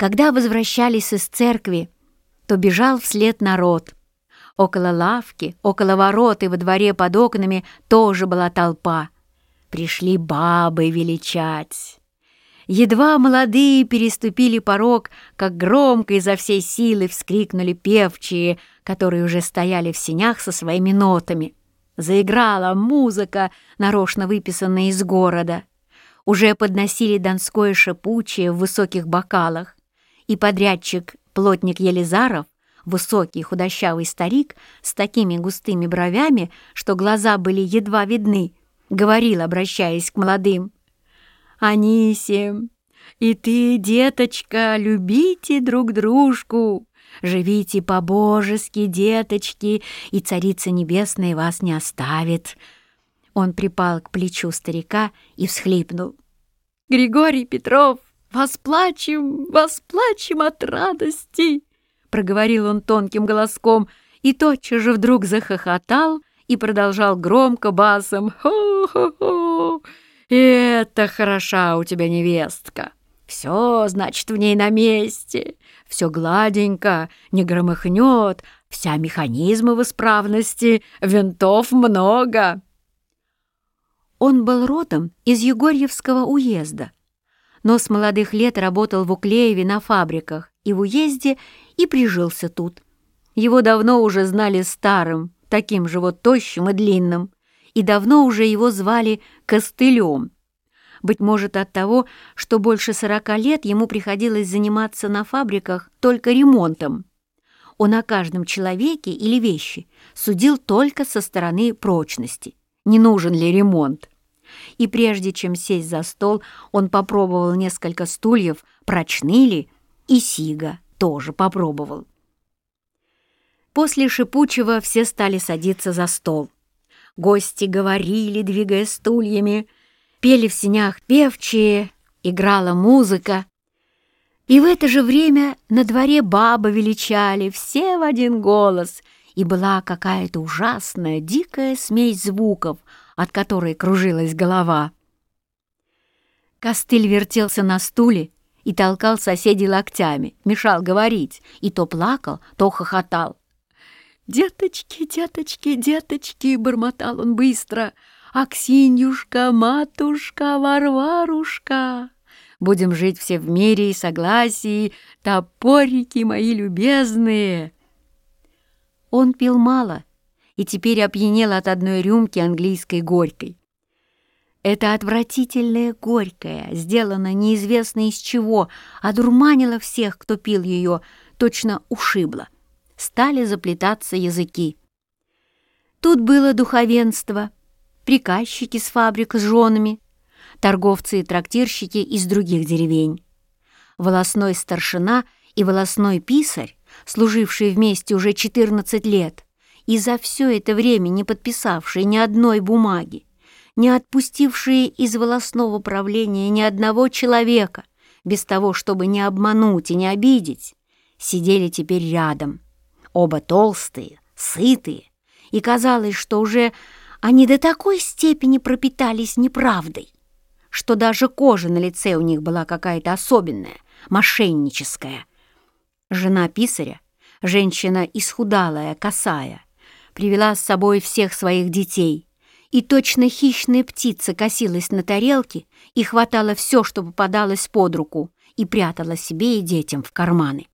Когда возвращались из церкви, то бежал вслед народ. Около лавки, около ворот и во дворе под окнами тоже была толпа. Пришли бабы величать. Едва молодые переступили порог, как громко изо всей силы вскрикнули певчие, которые уже стояли в синях со своими нотами. Заиграла музыка, нарочно выписанная из города. Уже подносили донское шипучее в высоких бокалах и подрядчик, плотник Елизаров, высокий худощавый старик с такими густыми бровями, что глаза были едва видны, говорил, обращаясь к молодым. «Анисим, и ты, деточка, любите друг дружку, живите по-божески, деточки, и Царица Небесная вас не оставит». Он припал к плечу старика и всхлипнул. «Григорий Петров, «Восплачем, восплачем от радости!» — проговорил он тонким голоском и тотчас же вдруг захохотал и продолжал громко басом «Хо-хо-хо! Это хороша у тебя невестка! Все, значит, в ней на месте, все гладенько, не громыхнет, вся механизмы в исправности, винтов много!» Он был родом из Егорьевского уезда, но с молодых лет работал в Уклееве на фабриках и в уезде и прижился тут. Его давно уже знали старым, таким же вот тощим и длинным, и давно уже его звали Костылем. Быть может от того, что больше сорока лет ему приходилось заниматься на фабриках только ремонтом. Он о каждом человеке или вещи судил только со стороны прочности. Не нужен ли ремонт? И прежде чем сесть за стол, он попробовал несколько стульев, прочны ли, и Сига тоже попробовал. После шипучего все стали садиться за стол. Гости говорили, двигая стульями, пели в синях певчие, играла музыка. И в это же время на дворе бабы величали, все в один голос, и была какая-то ужасная, дикая смесь звуков — от которой кружилась голова. Костыль вертелся на стуле и толкал соседей локтями, мешал говорить, и то плакал, то хохотал. «Деточки, деточки, деточки!» — бормотал он быстро. «Аксиньюшка, матушка, Варварушка!» Будем жить все в мире и согласии, топорики мои любезные!» Он пил мало и теперь опьянел от одной рюмки английской горькой. Это отвратительное горькое, сделано неизвестно из чего, одурманило всех, кто пил ее, точно ушибло. Стали заплетаться языки. Тут было духовенство, приказчики с фабрик с женами, торговцы и трактирщики из других деревень. Волосной старшина и волосной писарь, служившие вместе уже 14 лет, и за все это время не подписавшие ни одной бумаги, не отпустившие из волосного правления ни одного человека, без того, чтобы не обмануть и не обидеть, сидели теперь рядом. Оба толстые, сытые, и казалось, что уже они до такой степени пропитались неправдой, что даже кожа на лице у них была какая-то особенная, мошенническая. Жена писаря, женщина исхудалая, косая, привела с собой всех своих детей, и точно хищная птица косилась на тарелке и хватала все, что попадалось под руку, и прятала себе и детям в карманы.